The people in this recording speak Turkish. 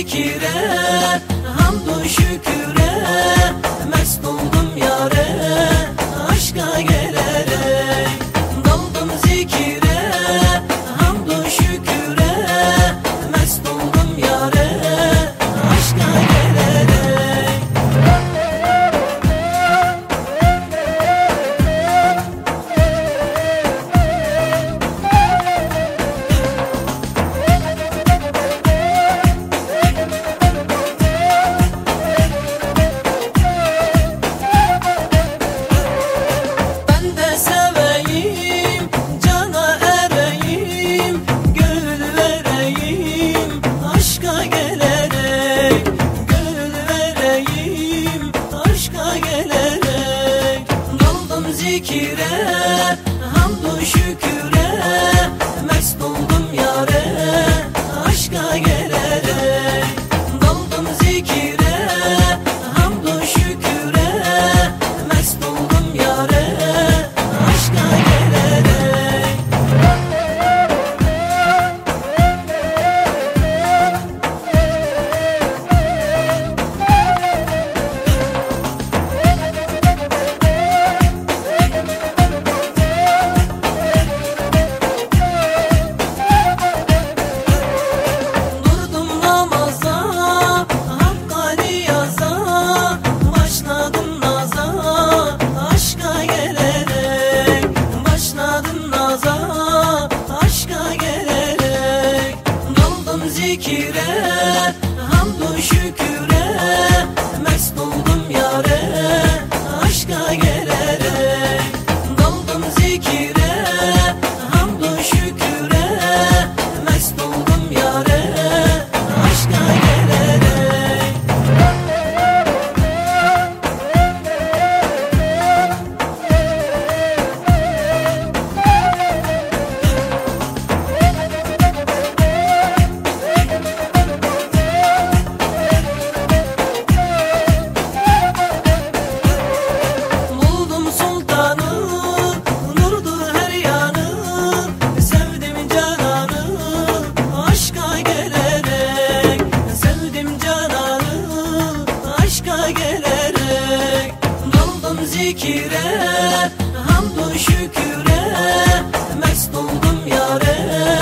zikire Hamdü şüküre Mest oldum daldım zikire Hamdun şüküre Mest oldum yare